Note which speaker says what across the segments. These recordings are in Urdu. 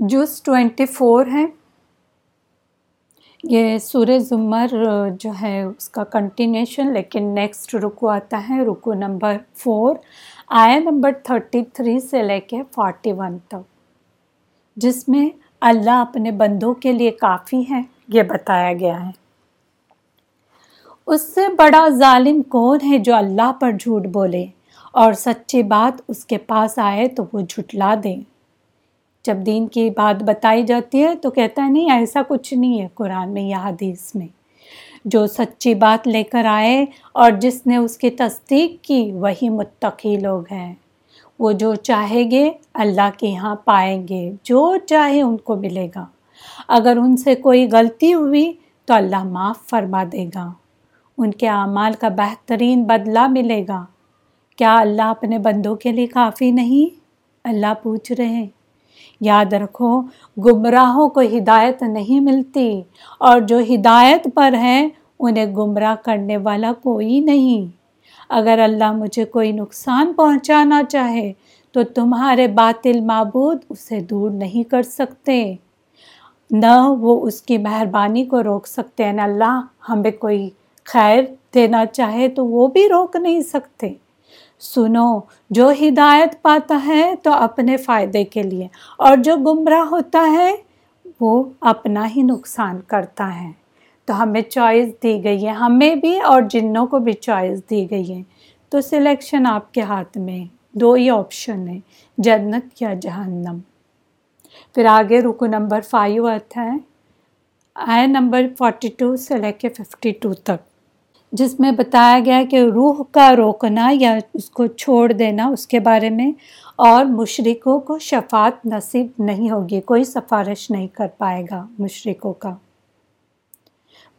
Speaker 1: جز ٹوینٹی فور ہے۔ یہ سورہ زمر جو ہے، اس کا کنٹینیشن لیکن نیکسٹ رکو آتا ہے، رکو نمبر فور آیا نمبر تھرٹی تھری سے لے کے فورٹی ون تک۔ جس میں اللہ اپنے بندوں کے لیے کافی ہے یہ بتایا گیا ہے۔ اس سے بڑا ظالم کون ہے جو اللہ پر جھوٹ بولے، اور سچی بات اس کے پاس آئے تو وہ جھٹلا دیں۔ جب دین کی بات بتائی جاتی ہے تو کہتا ہے، نہیں، ایسا کچھ نہیں ہے قرآن میں یا حدیث میں۔ جو سچی بات لے کر آئے اور جس نے اس کی تصدیق کی، وہی متقی لوگ ہیں۔ وہ جو چاہیں گے، اللہ کے یہاں پائیں گے۔ جو چاہے ان کو ملے گا۔ اگر ان سے کوئی غلطی ہوئی تو اللہ معاف فرما دے گا۔ ان کے اعمال کا بہترین بدلہ ملے گا۔ کیا اللہ اپنے بندوں کے لیے کافی نہیں؟ اللہ پوچھ رہے ہیں۔ یاد رکھو، گمراہوں کو ہدایت نہیں ملتی اور جو ہدایت پر ہیں، انہیں گمراہ کرنے والا کوئی نہیں۔ اگر اللہ مجھے کوئی نقصان پہنچانا چاہے، تو تمہارے باطل معبود اسے دور نہیں کر سکتے۔ نہ وہ اس کی مہربانی کو روک سکتے۔ ہیں نہ اللہ ہمیں کوئی خیر دینا چاہے، تو وہ بھی روک نہیں سکتے۔ سنو، جو ہدایت پاتا ہے تو اپنے فائدے کے لیے، اور جو گمراہ ہوتا ہے وہ اپنا ہی نقصان کرتا ہے۔ تو ہمیں چوائس دی گئی ہے، ہمیں بھی اور جنوں کو بھی چوائس دی گئی ہے۔ تو سلیکشن آپ کے ہاتھ میں، دو ہی آپشن ہے جنت یا جہنم۔ پھر آگے رکو نمبر فائیو آتا ہے۔ آئے نمبر فورٹی ٹو سے لے کے ففٹی ٹو تک۔ جس میں بتایا گیا کہ روح کا روکنا یا اس کو چھوڑ دینا اس کے بارے میں، اور مشرقوں کو شفاعت نصیب نہیں ہوگی، کوئی سفارش نہیں کر پائے گا مشرقوں کا۔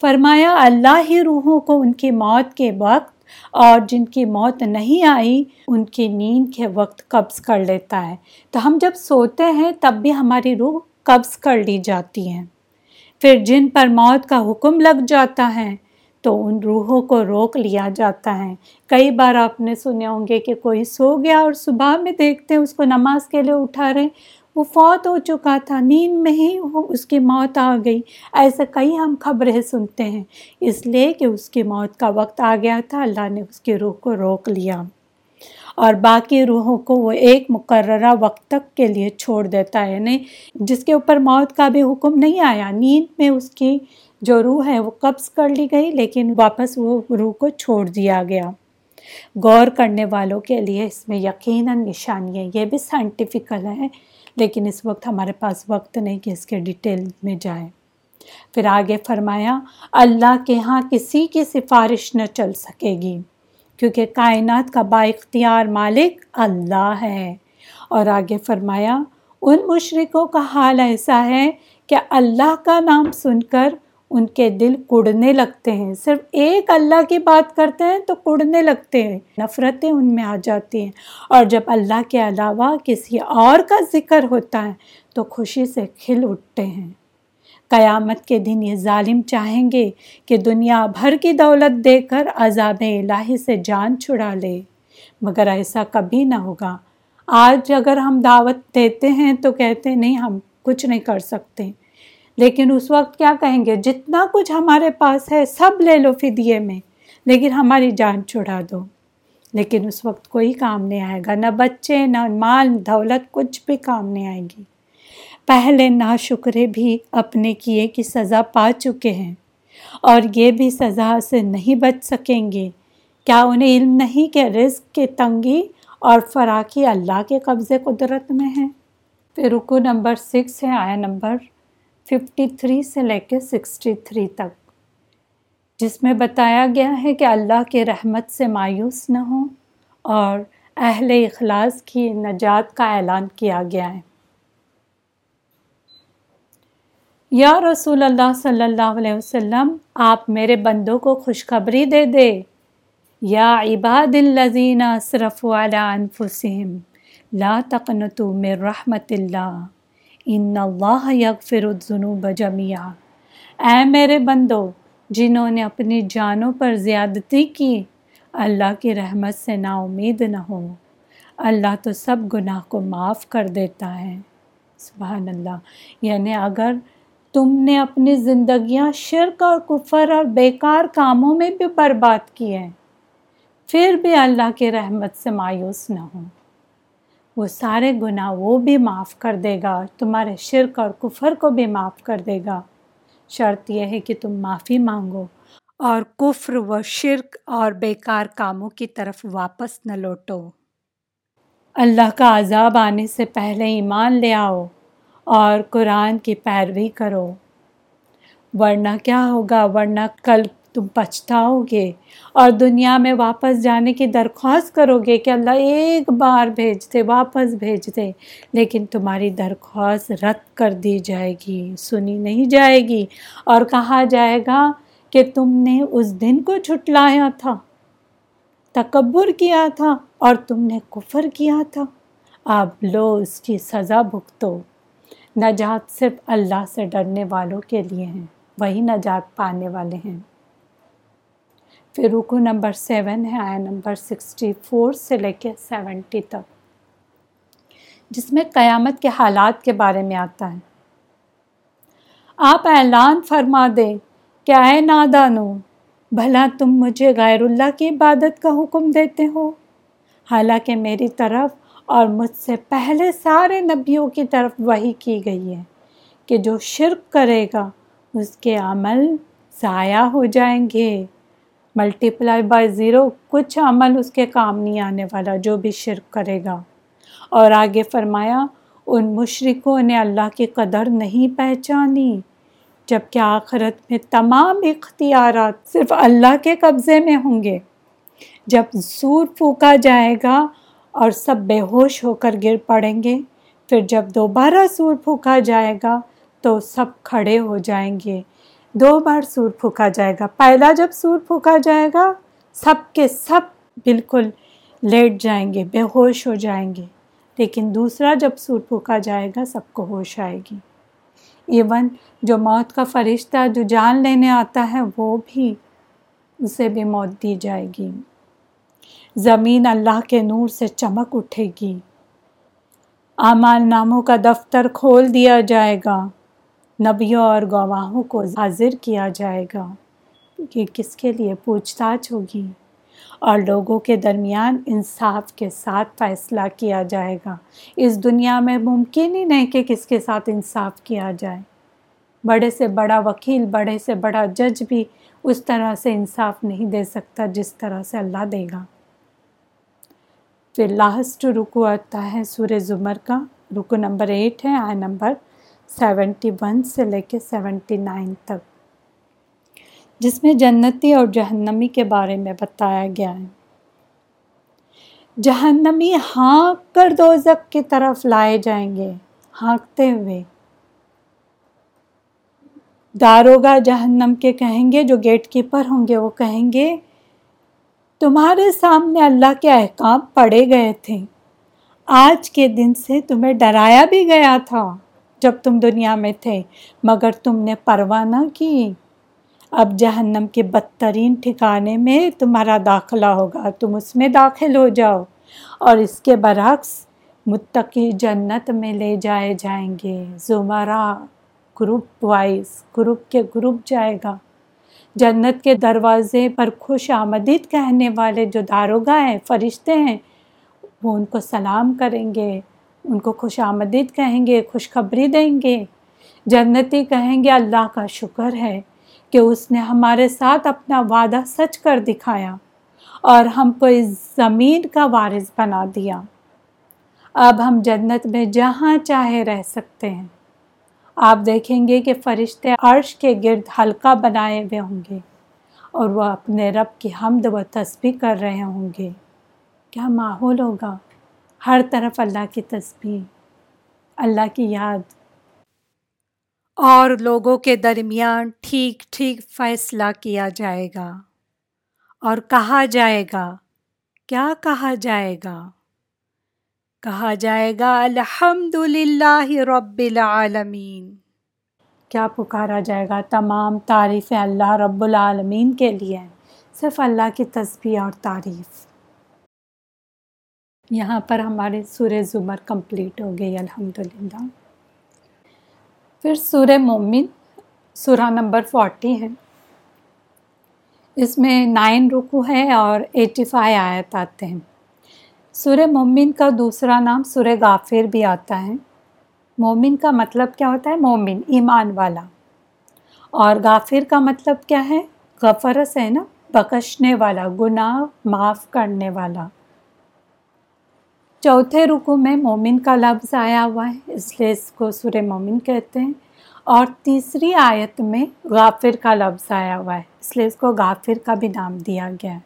Speaker 1: فرمایا، اللہ ہی روحوں کو ان کی موت کے وقت اور جن کی موت نہیں آئی، ان کی نیند کے وقت قبض کر لیتا ہے۔ تو ہم جب سوتے ہیں، تب بھی ہماری روح قبض کر لی جاتی ہیں پھر جن پر موت کا حکم لگ جاتا ہے تو ان روحوں کو روک لیا جاتا ہے۔ کئی بار آپ نے سنے ہوں گے کہ کوئی سو گیا اور صبح میں دیکھتے ہیں اس کو نماز کے لیے اٹھا رہے وہ فوت ہو چکا تھا، نیند میں ہی اس کی موت آ گئی۔ ایسے کئی ہم خبریں سنتے ہیں۔ اس لیے کہ اس کی موت کا وقت آ گیا تھا، اللہ نے اس کی روح کو روک لیا۔ اور باقی روحوں کو وہ ایک مقررہ وقت تک کے لیے چھوڑ دیتا ہے۔ یعنی جس کے اوپر موت کا بھی حکم نہیں آیا، نیند میں اس کی جو روح ہے وہ قبض کر لی گئی، لیکن واپس وہ روح کو چھوڑ دیا گیا۔ غور کرنے والوں کے لیے اس میں یقیناً نشانی ہے۔ یہ بھی سائنٹیفکل ہے، لیکن اس وقت ہمارے پاس وقت نہیں کہ اس کے ڈیٹیل میں جائیں۔ پھر آگے فرمایا، اللہ کے ہاں کسی کی سفارش نہ چل سکے گی، کیونکہ کائنات کا با اختیار مالک اللہ ہے۔ اور آگے فرمایا، ان مشرقوں کا حال ایسا ہے کہ اللہ کا نام سن کر ان کے دل کڑنے لگتے ہیں۔ صرف ایک اللہ کی بات کرتے ہیں تو کڑنے لگتے ہیں، نفرتیں ان میں آ جاتی ہیں۔ اور جب اللہ کے علاوہ کسی اور کا ذکر ہوتا ہے تو خوشی سے کھل اٹھتے ہیں۔ قیامت کے دن یہ ظالم چاہیں گے کہ دنیا بھر کی دولت دے کر عذاب الہی سے جان چھڑا لے۔ مگر ایسا کبھی نہ ہوگا۔ آج اگر ہم دعوت دیتے ہیں تو کہتے نہیں، ہم کچھ نہیں کر سکتے۔ لیکن اس وقت کیا کہیں گے؟ جتنا کچھ ہمارے پاس ہے، سب لے لو فدیے میں، لیکن ہماری جان چھڑا دو۔ لیکن اس وقت کوئی کام نہیں آئے گا، نہ بچے، نہ مال، دولت، کچھ بھی کام نہیں آئے گی۔ پہلے نا شکرے بھی اپنے کیے کی سزا پا چکے ہیں۔ اور یہ بھی سزا سے نہیں بچ سکیں گے۔ کیا انہیں علم نہیں کہ رزق کی تنگی اور فراقی اللہ کے قبضے قدرت میں ہے پھر رکو نمبر سکس ہے، آیا نمبر ففٹی تھری سے لے کے سکسٹی تھری تک۔ جس میں بتایا گیا ہے کہ اللہ کے رحمت سے مایوس نہ ہوں اور اہل اخلاص کی نجات کا اعلان کیا گیا ہے۔ یا رسول اللہ صلی اللہ علیہ وسلم، آپ میرے بندوں کو خوشخبری دے دے۔ یا عباد الزین صرف والا انفسم لا تقنتو من رحمت اللہ۔ ان اللہ یغفر الذنوب جميعا اے میرے بندو، جنہوں نے اپنی جانوں پر زیادتی کی، اللہ کی رحمت سے نا امید نہ ہو۔ اللہ تو سب گناہ کو معاف کر دیتا ہے۔ سبحان اللہ۔ یعنی اگر تم نے اپنی زندگیاں شرک اور کفر اور بیکار کاموں میں بھی برباد کی ہیں، پھر بھی اللہ کی رحمت سے مایوس نہ ہو۔ وہ سارے گناہ وہ بھی معاف کر دے گا، تمہارے شرک اور کفر کو بھی معاف کر دے گا۔ شرط یہ ہے کہ تم معافی مانگو اور کفر و شرک اور بیکار کاموں کی طرف واپس نہ لوٹو۔ اللہ کا عذاب آنے سے پہلے ایمان لے آؤ اور قرآن کی پیروی کرو۔ ورنہ کیا ہوگا؟ ورنہ کل تم پچھتاؤ گے اور دنیا میں واپس جانے کی درخواست کرو گے کہ اللہ ایک بار بھیج دے، واپس بھیج دے۔ لیکن تمہاری درخواست رد کر دی جائے گی، سنی نہیں جائے گی۔ اور کہا جائے گا کہ تم نے اس دن کو چھٹلایا تھا، تکبر کیا تھا، اور تم نے کفر کیا تھا۔ اب لو اس کی سزا بھگتو۔ نجات صرف اللہ سے ڈرنے والوں کے لیے ہیں، وہی نجات پانے والے ہیں۔ پھر رکو نمبر سیون ہے، آیا نمبر سکسٹی فور سے لے کے سیونٹی تک۔ جس میں قیامت کے حالات کے بارے میں آتا ہے۔ آپ اعلان فرما دیں کہ اے نادانو، بھلا تم مجھے غیر اللہ کی عبادت کا حکم دیتے ہو؟ حالانکہ میری طرف اور مجھ سے پہلے سارے نبیوں کی طرف وہی کی گئی ہے کہ جو شرک کرے گا، اس کے عمل ضائع ہو جائیں گے۔ ملٹی پلائی بائی زیرو کچھ عمل اس کے کام نہیں آنے والا جو بھی شرک کرے گا۔ اور آگے فرمایا، ان مشرقوں نے اللہ کی قدر نہیں پہچانی جبکہ آخرت میں تمام اختیارات صرف اللہ کے قبضے میں ہوں گے۔ جب سور پھونکا جائے گا اور سب بے ہوش ہو کر گر پڑیں گے، پھر جب دوبارہ سور پھونکا جائے گا تو سب کھڑے ہو جائیں گے۔ دو بار سور پھونکا جائے گا۔ پہلا جب سور پھونکا جائے گا، سب کے سب بالکل لیٹ جائیں گے، بے ہوش ہو جائیں گے۔ لیکن دوسرا جب سور پھونکا جائے گا، سب کو ہوش آئے گی۔ ایون جو موت کا فرشتہ، جو جان لینے آتا ہے، وہ بھی اسے بھی موت دی جائے گی۔ زمین اللہ کے نور سے چمک اٹھے گی۔ اعمال ناموں کا دفتر کھول دیا جائے گا۔ نبیوں اور گواہوں کو حاضر کیا جائے گا کہ کس کے لیے پوچھ تاچھ ہوگی اور لوگوں کے درمیان انصاف کے ساتھ فیصلہ کیا جائے گا۔ اس دنیا میں ممکن ہی نہیں کہ کس کے ساتھ انصاف کیا جائے۔ بڑے سے بڑا وکیل، بڑے سے بڑا جج بھی اس طرح سے انصاف نہیں دے سکتا جس طرح سے اللہ دے گا۔ پھر لاسٹ رکو آتا ہے سورہ زمر کا۔ رکو نمبر ایٹ ہے آئے نمبر سیونٹی ون سے لے کے سیونٹی نائن تک۔ جس میں جنتی اور جہنمی کے بارے میں بتایا گیا ہے۔ جہنمی ہانک کر دوزک کی طرف لائے جائیں گے، ہانکتے ہوئے۔ داروگا جہنم کے کہیں گے، جو گیٹ کیپر ہوں گے، وہ کہیں گے، تمہارے سامنے اللہ کے احکام پڑے گئے تھے۔ آج کے دن سے تمہیں ڈرایا بھی گیا تھا۔ جب تم دنیا میں تھے، مگر تم نے پرواہ نہ کی۔ اب جہنم کے بدترین ٹھکانے میں تمہارا داخلہ ہوگا، تم اس میں داخل ہو جاؤ اور اس کے برعکس متقی جنت میں لے جائے جائیں گے۔ زمرہ گروپ وائز، گروپ کے گروپ جائے گا۔ جنت کے دروازے پر خوش آمدید کہنے والے جو داروگا ہیں فرشتے ہیں، وہ ان کو سلام کریں گے۔ ان کو خوش آمدید کہیں گے خوشخبری دیں گے۔ جنتی کہیں گے، اللہ کا شکر ہے کہ اس نے ہمارے ساتھ اپنا وعدہ سچ کر دکھایا اور ہم کو اس زمین کا وارث بنا دیا۔ اب ہم جنت میں جہاں چاہے رہ سکتے ہیں۔ آپ دیکھیں گے کہ فرشتے عرش کے گرد حلقہ بنائے ہوئے ہوں گے اور وہ اپنے رب کی حمد و تسبیح کر رہے ہوں گے۔ کیا ماحول ہوگا؟ ہر طرف اللہ کی تسبیح، اللہ کی یاد۔ اور لوگوں کے درمیان ٹھیک ٹھیک فیصلہ کیا جائے گا۔ اور کہا جائے گا۔ کیا کہا جائے گا؟ کہا جائے گا الحمد للہ رب العالمین۔ کیا پکارا جائے گا؟ تمام تعریفیں اللہ رب العالمین کے لیے صرف اللہ کی تسبیح اور تعریف۔ یہاں پر ہمارے سورہ زمر کمپلیٹ ہو گئی الحمد للہ پھر سورہ مومن، سورہ نمبر فورٹی ہے۔ اس میں نائن رکو ہے اور ایٹی فائیو آیت آتے ہیں۔ سورہ مومن کا دوسرا نام سورہ غافر بھی آتا ہے۔ مومن کا مطلب کیا ہوتا ہے؟ مومن، ایمان والا۔ اور غافر کا مطلب کیا ہے؟ غفرس ہے نا؟ بخشنے والا، گناہ معاف کرنے والا۔ چوتھے رکو میں مومن کا لفظ آیا ہوا ہے، اس لیے اس کو سورہ مومن کہتے ہیں۔ اور تیسری آیت میں غافر کا لفظ آیا ہوا ہے، اس لیے اس کو غافر کا بھی نام دیا گیا ہے۔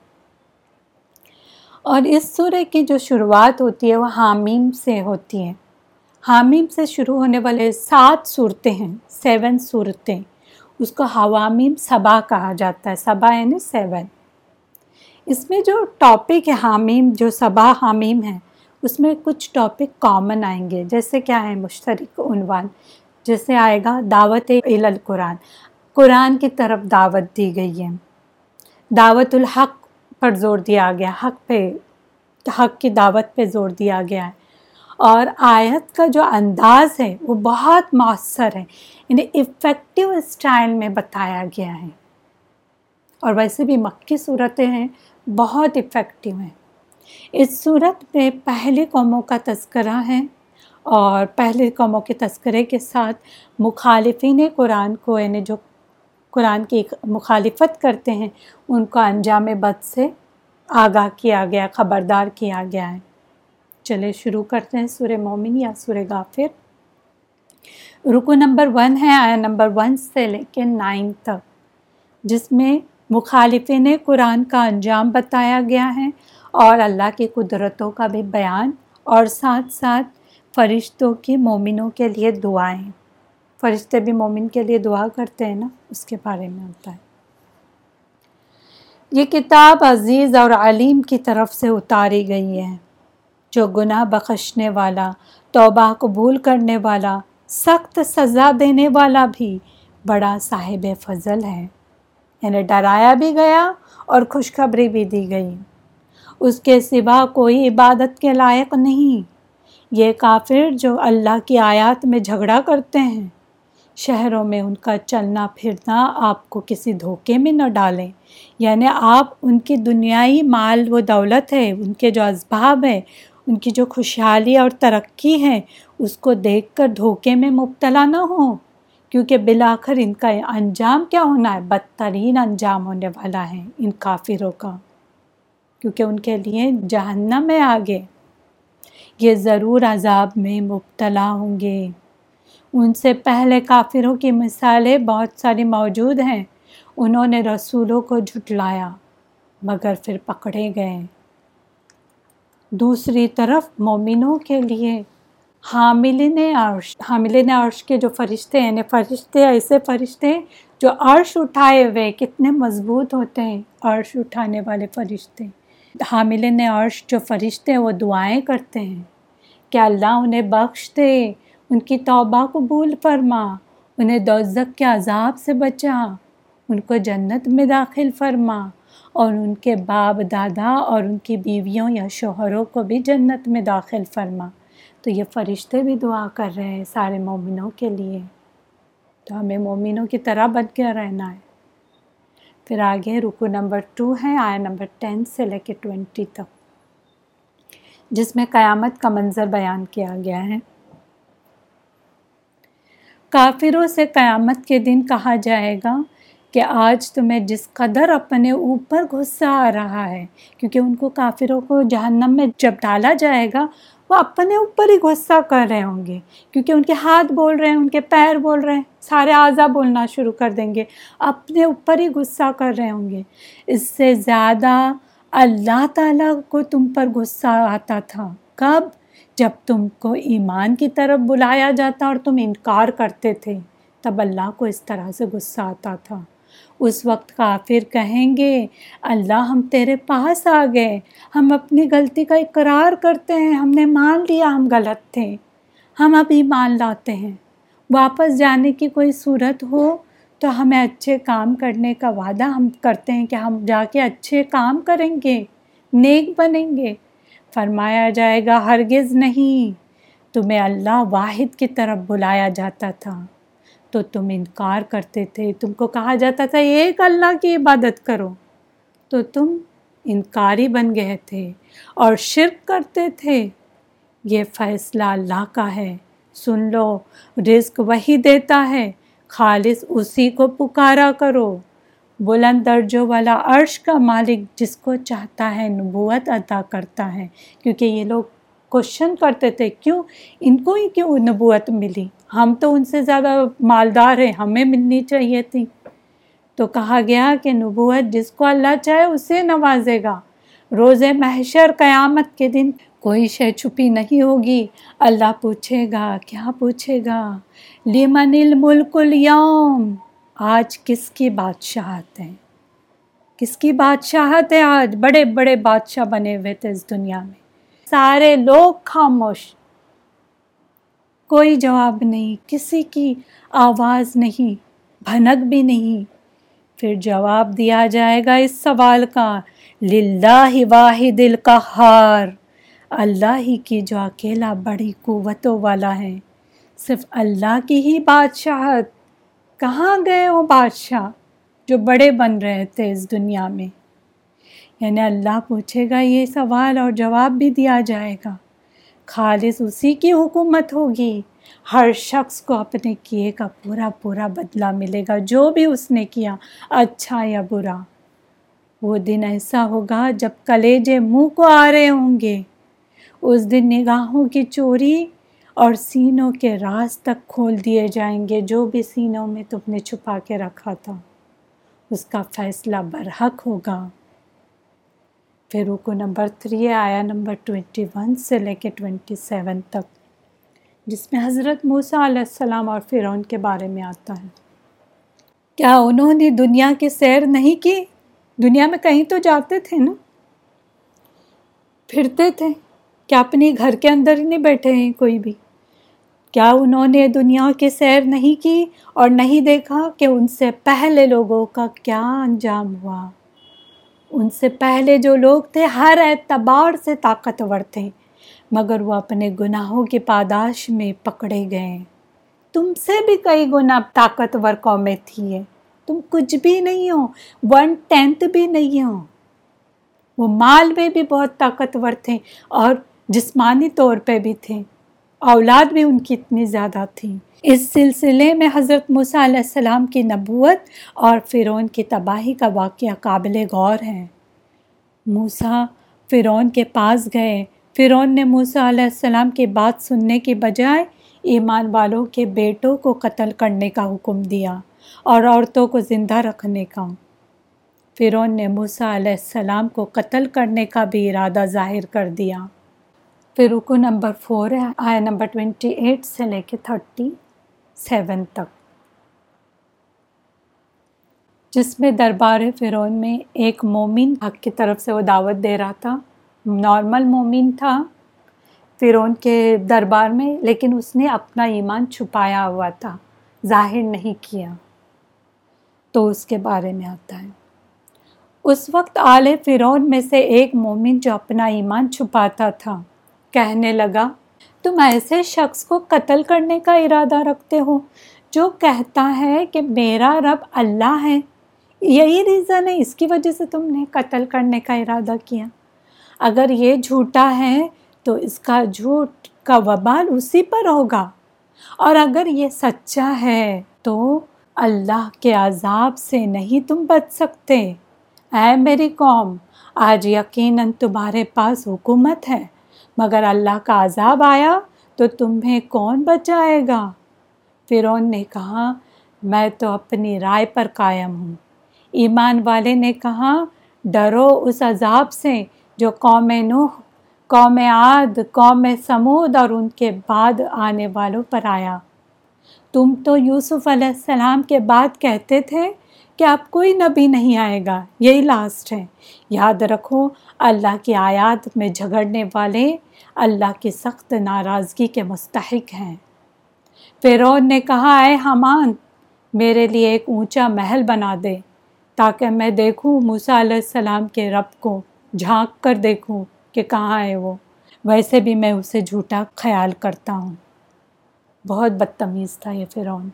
Speaker 1: اور اس سورہ کی جو شروعات ہوتی ہے، وہ حامیم سے ہوتی ہے۔ حامیم سے شروع ہونے والے سات صورتیں ہیں، سیون صورتیں۔ اس کو حوامیم صبا کہا جاتا ہے صبا یعنی سیون۔ اس میں جو ٹاپک ہے حامیم، جو صبا حامیم ہے اس میں کچھ ٹاپک کامن آئیں گے۔ جیسے کیا ہے مشترک عنوان؟ جیسے آئے گا دعوت القرآن۔ قرآن کی طرف دعوت دی گئی ہے۔ دعوت الحق پر زور دیا گیا۔ حق پہ، حق کی دعوت پہ زور دیا گیا ہے۔ اور آیت کا جو انداز ہے، وہ بہت مؤثر ہے۔ انہیں افیکٹو اسٹائل میں بتایا گیا ہے۔ اور ویسے بھی مکی صورتیں ہیں، بہت افیکٹو ہیں۔ اس صورت میں پہلے قوموں کا تذکرہ ہے اور پہلے قوموں کے تذکرے کے ساتھ مخالفین قرآن کو یعنی جو قرآن کی مخالفت کرتے ہیں، ان کو انجام بد سے آگاہ کیا گیا، خبردار کیا گیا ہے۔ چلے شروع کرتے ہیں سورہ مومن یا سورہ غافر۔ رکو نمبر ون ہے آیا نمبر ون سے لے کے نائن تک، جس میں مخالفین قرآن کا انجام بتایا گیا ہے اور اللہ کی قدرتوں کا بھی بیان اور ساتھ ساتھ فرشتوں کی مومنوں کے لیے دعائیں۔ فرشتے بھی مومن کے لیے دعا کرتے ہیں نا، اس کے بارے میں ہوتا ہے۔ یہ کتاب عزیز اور علیم کی طرف سے اتاری گئی ہے، جو گناہ بخشنے والا، توبہ قبول کرنے والا، سخت سزا دینے والا بھی بڑا صاحب فضل ہے۔ انہیں ڈرایا بھی گیا اور خوشخبری بھی دی گئی۔ اس کے سوا کوئی عبادت کے لائق نہیں۔ یہ کافر جو اللہ کی آیات میں جھگڑا کرتے ہیں، شہروں میں ان کا چلنا پھرنا آپ کو کسی دھوکے میں نہ ڈالیں۔ یعنی آپ، ان کی دنیائی مال و دولت ہے، ان کے جو اسباب ہے ان کی جو خوشحالی اور ترقی ہے اس کو دیکھ کر دھوکے میں مبتلا نہ ہوں۔ کیونکہ بالآخر ان کا انجام کیا ہونا ہے؟ بدترین انجام ہونے والا ہے ان کافروں کا۔ کیونکہ ان کے لیے جہنم میں آگے۔ یہ ضرور عذاب میں مبتلا ہوں گے۔ ان سے پہلے کافروں کی مثالیں بہت ساری موجود ہیں۔ انہوں نے رسولوں کو جھٹلایا، مگر پھر پکڑے گئے۔ دوسری طرف مومنوں کے لیے حاملین عرش حاملین عرش کے جو فرشتے ہیں یعنی فرشتے ایسے فرشتے جو عرش اٹھائے ہوئے، کتنے مضبوط ہوتے ہیں عرش اٹھانے والے فرشتے۔ حاملین عرش جو فرشتے وہ دعائیں کرتے ہیں۔ کہ اللہ انہیں بخش دے، ان کی توبہ قبول فرما، انہیں دوزک کے عذاب سے بچا، ان کو جنت میں داخل فرما اور ان کے باپ، دادا اور ان کی بیویوں یا شوہروں کو بھی جنت میں داخل فرما۔ تو یہ فرشتے بھی دعا کر رہے ہیں سارے مومنوں کے لیے۔ تو ہمیں مومنوں کی طرح بن کے رہنا ہے۔ پھر آگے رکو نمبر ٹو ہے، آیا نمبر ٹین سے لے کے ٹوینٹی تک۔ جس میں قیامت کا منظر بیان کیا گیا ہے۔ کافروں سے قیامت کے دن کہا جائے گا کہ آج تمہیں جس قدر اپنے اوپر غصہ آ رہا ہے، کیونکہ ان کو کافروں کو جہنم میں جب ڈالا جائے گا وہ اپنے اوپر ہی غصہ کر رہے ہوں گے کیونکہ ان کے ہاتھ بول رہے ہیں، ان کے پیر بول رہے ہیں، سارے اعضا بولنا شروع کر دیں گے۔ اپنے اوپر ہی غصہ کر رہے ہوں گے۔ اس سے زیادہ اللہ تعالیٰ کو تم پر غصہ آتا تھا۔ کب؟ جب تم کو ایمان کی طرف بلایا جاتا اور تم انکار کرتے تھے، تب اللہ کو اس طرح سے غصہ آتا تھا۔ اس وقت کافر کہیں گے، اللہ ہم تیرے پاس آ گئے، ہم اپنی غلطی کا اقرار کرتے ہیں، ہم نے مان لیا ہم غلط تھے۔ ہم اب ایمان لاتے ہیں۔ واپس جانے کی کوئی صورت ہو تو ہمیں اچھے کام کرنے کا وعدہ ہم کرتے ہیں کہ ہم جا کے اچھے کام کریں گے، نیک بنیں گے۔ فرمایا جائے گا، ہرگز نہیں۔ تمہیں اللہ واحد کی طرف بلایا جاتا تھا۔ تو تم انکار کرتے تھے۔ تم کو کہا جاتا تھا، ایک اللہ کی عبادت کرو۔ تو تم انکاری بن گئے تھے اور شرک کرتے تھے۔ یہ فیصلہ اللہ کا ہے۔ سن لو، رزق وہی دیتا ہے۔ خالص اسی کو پکارا کرو۔ بلند درجوں والا عرش کا مالک جس کو چاہتا ہے نبوت عطا کرتا ہے۔ کیونکہ یہ لوگ کوشچن کرتے تھے، کیوں؟ ان کو ہی کیوں نبوت ملی؟ ہم تو ان سے زیادہ مالدار ہیں، ہمیں ملنی چاہیے تھی۔ تو کہا گیا کہ نبوت جس کو اللہ چاہے اسے نوازے گا۔ روز محشر قیامت کے دن کوئی شے چھپی نہیں ہوگی۔ اللہ پوچھے گا، کیا پوچھے گا؟ لمن الملک اليوم آج کس کی بادشاہت ہے کس کی بادشاہت ہے آج؟ بڑے بڑے بادشاہ بنے ہوئے تھے اس دنیا میں۔ سارے لوگ خاموش۔ کوئی جواب نہیں، کسی کی آواز نہیں، بھنک بھی نہیں۔ پھر جواب دیا جائے گا اس سوال کا، للہ واحد القہار۔ اللہ ہی کی جو اکیلا بڑی قوتوں والا ہے، صرف اللہ کی ہی بادشاہت۔ کہاں گئے وہ بادشاہ جو بڑے بن رہے تھے اس دنیا میں؟ یعنی اللہ پوچھے گا یہ سوال اور جواب بھی دیا جائے گا۔ خالص اسی کی حکومت ہوگی۔ ہر شخص کو اپنے کیے کا پورا پورا بدلہ ملے گا، جو بھی اس نے کیا اچھا یا برا۔ وہ دن ایسا ہوگا جب کلیجے منہ کو آ رہے ہوں گے۔ اس دن نگاہوں کی چوری اور سینوں کے راز تک کھول دیے جائیں گے، جو بھی سینوں میں تم نے چھپا کے رکھا تھا۔ اس کا فیصلہ برحق ہوگا۔ پھر رکو نمبر تھری آیا نمبر ٹوینٹی ون سے لے کے ٹوینٹی سیون تک، جس میں حضرت موسیٰ علیہ السلام اور فرعون کے بارے میں آتا ہے۔ کیا انہوں نے دنیا کی سیر نہیں کی؟ دنیا میں کہیں تو جاتے تھے نا؟ پھرتے تھے۔ کیا اپنی گھر کے اندر ہی نہیں بیٹھے ہیں کوئی بھی؟ کیا انہوں نے دنیا کی سیر نہیں کی اور نہیں دیکھا کہ ان سے پہلے لوگوں کا کیا انجام ہوا؟ ان سے پہلے جو لوگ تھے، ہر اعتبار سے طاقتور تھے، مگر وہ اپنے گناہوں کی پاداش میں پکڑے گئے۔ تم سے بھی کئی گنا طاقتور قومیں تھی تم کچھ بھی نہیں ہو، ون ٹینتھ بھی نہیں ہو۔ وہ مال میں بھی بہت طاقتور تھے اور جسمانی طور پہ بھی تھے۔ اولاد بھی ان کی اتنی زیادہ تھی۔ اس سلسلے میں حضرت موسیٰ علیہ السلام کی نبوت اور فرعون کی تباہی کا واقعہ قابل غور ہے۔ موسیٰ فرعون کے پاس گئے۔ فرعون نے موسیٰ علیہ السلام کی بات سننے کے بجائے ایمان والوں کے بیٹوں کو قتل کرنے کا حکم دیا اور عورتوں کو زندہ رکھنے کا۔ فرعون نے موسیٰ علیہ السلام کو قتل کرنے کا بھی ارادہ ظاہر کر دیا۔ پھر رکو نمبر فور ہے آیا نمبر ٹوینٹی ایٹ سے لے کے تھرٹی سیون تک۔ جس میں دربار فرعون میں ایک مومن حق کی طرف سے وہ دعوت دے رہا تھا، نارمل مومن تھا فرعون کے دربار میں، لیکن اس نے اپنا ایمان چھپایا ہوا تھا، ظاہر نہیں کیا۔ تو اس کے بارے میں آتا ہے۔ اس وقت آل فرعون میں سے ایک مومن جو اپنا ایمان چھپاتا تھا، کہنے لگا تم ایسے شخص کو قتل کرنے کا ارادہ رکھتے ہو جو کہتا ہے کہ میرا رب اللہ ہے۔ یہی ریزن ہے، اس کی وجہ سے تم نے قتل کرنے کا ارادہ کیا۔ اگر یہ جھوٹا ہے تو اس کا جھوٹ کا وبال اسی پر ہوگا۔ اور اگر یہ سچا ہے تو اللہ کے عذاب سے نہیں تم بچ سکتے۔ اے میری قوم، آج یقیناً تمہارے پاس حکومت ہے۔ مگر اللہ کا عذاب آیا تو تمہیں کون بچائے گا؟ فرعون نے کہا، میں تو اپنی رائے پر قائم ہوں۔ ایمان والے نے کہا، ڈرو اس عذاب سے جو قوم نوح، قوم عاد، قوم سمود اور ان کے بعد آنے والوں پر آیا۔ تم تو یوسف علیہ السلام کے بعد کہتے تھے کہ اب کوئی نبی نہیں آئے گا، یہی لاسٹ ہے۔ یاد رکھو، اللہ کی آیات میں جھگڑنے والے اللہ کی سخت ناراضگی کے مستحق ہیں۔ فرعون نے کہا، اے حمان میرے لیے ایک اونچا محل بنا دے تاکہ میں دیکھوں موسیٰ علیہ السلام کے رب کو جھانک کر دیکھوں کہ کہاں ہے وہ۔ ویسے بھی میں اسے جھوٹا خیال کرتا ہوں۔ بہت بدتمیز تھا یہ فرعون۔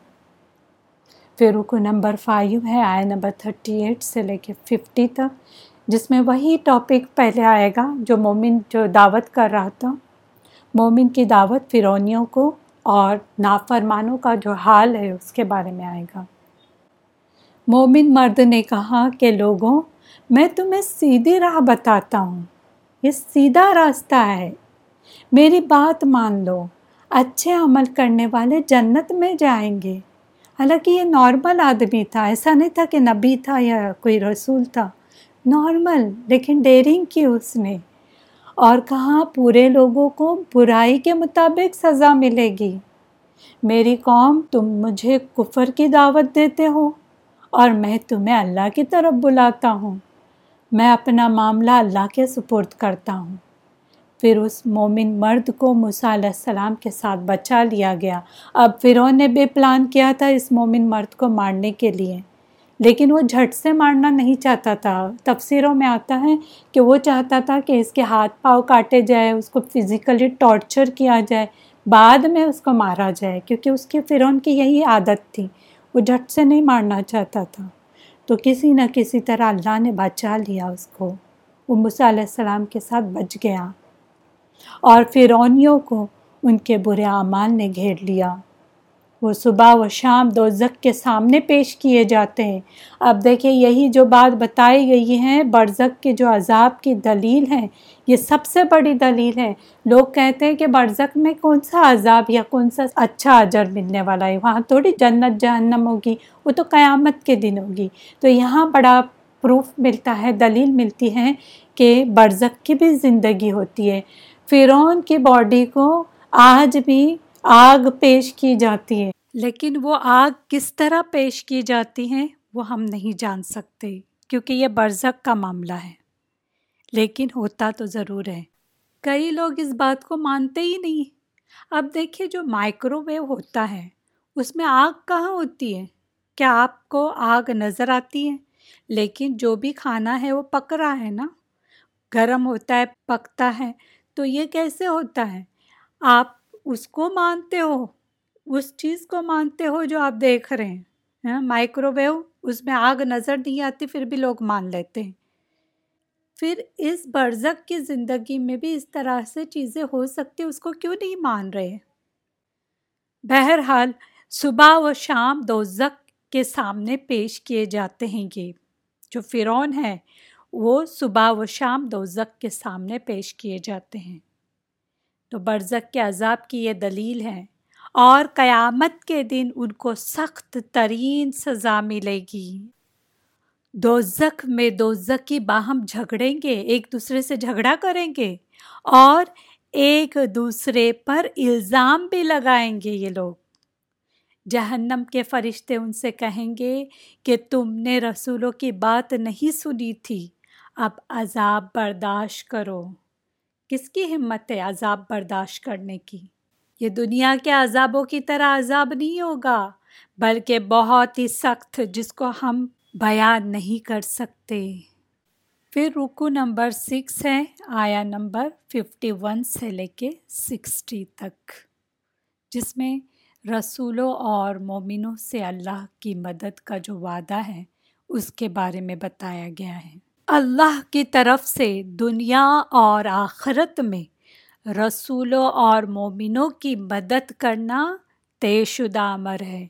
Speaker 1: پھر رکو نمبر فائیو ہے آئے نمبر تھرٹی ایٹ سے لے کے ففٹی تک، جس میں وہی ٹاپک پہلے آئے گا جو مومن جو دعوت کر رہا تھا۔ مومن کی دعوت فرونیوں کو اور نافرمانوں کا جو حال ہے، اس کے بارے میں آئے گا۔ مومن مرد نے کہا کہ لوگوں، میں تمہیں سیدھی راہ بتاتا ہوں۔ یہ سیدھا راستہ ہے۔ میری بات مان لو۔ اچھے عمل کرنے والے جنت میں جائیں گے۔ حالانکہ یہ نارمل آدمی تھا، ایسا نہیں تھا کہ نبی تھا یا کوئی رسول تھا۔ نارمل لیکن ڈیرنگ کی اس نے۔ اور کہاں پورے لوگوں کو برائی کے مطابق سزا ملے گی؟ میری قوم، تم مجھے کفر کی دعوت دیتے ہو اور میں تمہیں اللہ کی طرف بلاتا ہوں۔ میں اپنا معاملہ اللہ کے سپرد کرتا ہوں۔ پھر اس مومن مرد کو موسیٰ علیہ السلام کے ساتھ بچا لیا گیا۔ اب فرعون نے بے پلان کیا تھا اس مومن مرد کو مارنے کے لیے۔ لیکن وہ جھٹ سے مارنا نہیں چاہتا تھا۔ تفسیروں میں آتا ہے کہ وہ چاہتا تھا کہ اس کے ہاتھ پاؤں کاٹے جائے اس کو فزیکلی ٹارچر کیا جائے، بعد میں اس کو مارا جائے، کیونکہ اس کی فرعون کی یہی عادت تھی۔ وہ جھٹ سے نہیں مارنا چاہتا تھا۔ تو کسی نہ کسی طرح اللہ نے بچا لیا اس کو۔ وہ موسیٰ علیہ السلام کے ساتھ بچ گیا۔ اور فرونیوں کو ان کے برے اعمال نے گھیر لیا۔ وہ صبح و شام دو زک کے سامنے پیش کیے جاتے ہیں۔ اب دیکھیں، یہی جو بات بتائی گئی ہے برزک کے جو عذاب کی دلیل ہے، یہ سب سے بڑی دلیل ہے۔ لوگ کہتے ہیں کہ برزک میں کون سا عذاب یا کون سا اچھا اجر ملنے والا ہے۔ وہاں تھوڑی جنت جہنم ہوگی، وہ تو قیامت کے دن ہوگی۔ تو یہاں بڑا پروف ملتا ہے، دلیل ملتی ہے کہ برزک کی بھی زندگی ہوتی ہے۔ فرعون کی باڈی کو آج بھی آگ پیش کی جاتی ہے۔ لیکن وہ آگ کس طرح پیش کی جاتی ہے وہ ہم نہیں جان سکتے، کیونکہ یہ برزک کا معاملہ ہے۔ لیکن ہوتا تو ضرور ہے۔ کئی لوگ اس بات کو مانتے ہی نہیں۔ اب دیکھیے جو مائکرو ویو ہوتا ہے، اس میں آگ کہاں ہوتی ہے؟ کیا آپ کو آگ نظر آتی ہے؟ لیکن جو بھی کھانا ہے وہ پک رہا ہے نا۔ گرم ہوتا ہے، پکتا ہے۔ تو یہ کیسے ہوتا ہے؟ آپ اس کو مانتے ہو، اس چیز کو مانتے ہو جو آپ دیکھ رہے ہیں مائکرو ویو اس میں آگ نظر نہیں آتی، پھر بھی لوگ مان لیتے ہیں۔ پھر اس برزک کی زندگی میں بھی اس طرح سے چیزیں ہو سکتی، اس کو کیوں نہیں مان رہے؟ بہرحال، صبح و شام دو زک کے سامنے پیش کیے جاتے ہیں یہ۔ جو فرعون ہے وہ صبح و شام دوزک کے سامنے پیش کیے جاتے ہیں۔ تو برزک کے عذاب کی یہ دلیل ہے اور قیامت کے دن ان کو سخت ترین سزا ملے گی۔ دوزک میں دوزکی باہم جھگڑیں گے، ایک دوسرے سے جھگڑا کریں گے اور ایک دوسرے پر الزام بھی لگائیں گے یہ لوگ۔ جہنم کے فرشتے ان سے کہیں گے کہ تم نے رسولوں کی بات نہیں سنی تھی۔ اب عذاب برداشت کرو۔ کس کی ہمت ہے عذاب برداشت کرنے کی؟ یہ دنیا کے عذابوں کی طرح عذاب نہیں ہوگا، بلکہ بہت ہی سخت، جس کو ہم بیان نہیں کر سکتے۔ پھر رکو نمبر سکس ہے، آیا نمبر ففٹی ون سے لے کے سکسٹی تک۔ جس میں رسولوں اور مومنوں سے اللہ کی مدد کا جو وعدہ ہے، اس کے بارے میں بتایا گیا ہے۔ اللہ کی طرف سے دنیا اور آخرت میں رسولوں اور مومنوں کی مدد کرنا طے شدہ امر ہے۔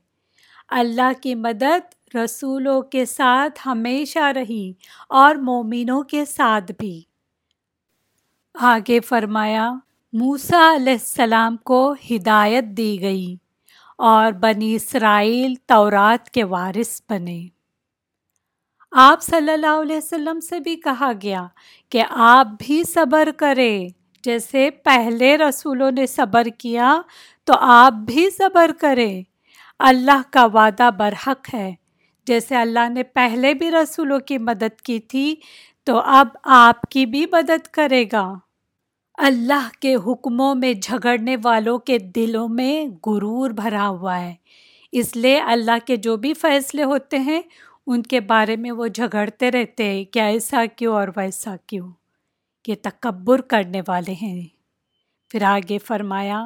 Speaker 1: اللہ کی مدد رسولوں کے ساتھ ہمیشہ رہی اور مومنوں کے ساتھ بھی۔ آگے فرمایا موسا علیہ السلام کو ہدایت دی گئی اور بنی اسرائیل تورات کے وارث بنے۔ آپ صلی اللہ علیہ وسلم سے بھی کہا گیا کہ آپ بھی صبر کرے جیسے پہلے رسولوں نے صبر کیا تو آپ بھی صبر کریں۔ اللہ کا وعدہ برحق ہے۔ جیسے اللہ نے پہلے بھی رسولوں کی مدد کی تھی تو اب آپ کی بھی مدد کرے گا۔ اللہ کے حکموں میں جھگڑنے والوں کے دلوں میں غرور بھرا ہوا ہے۔ اس لیے اللہ کے جو بھی فیصلے ہوتے ہیں ان کے بارے میں وہ جھگڑتے رہتے ہیں کہ ایسا کیوں اور ویسا کیوں؟ یہ تکبر کرنے والے ہیں۔ پھر آگے فرمایا،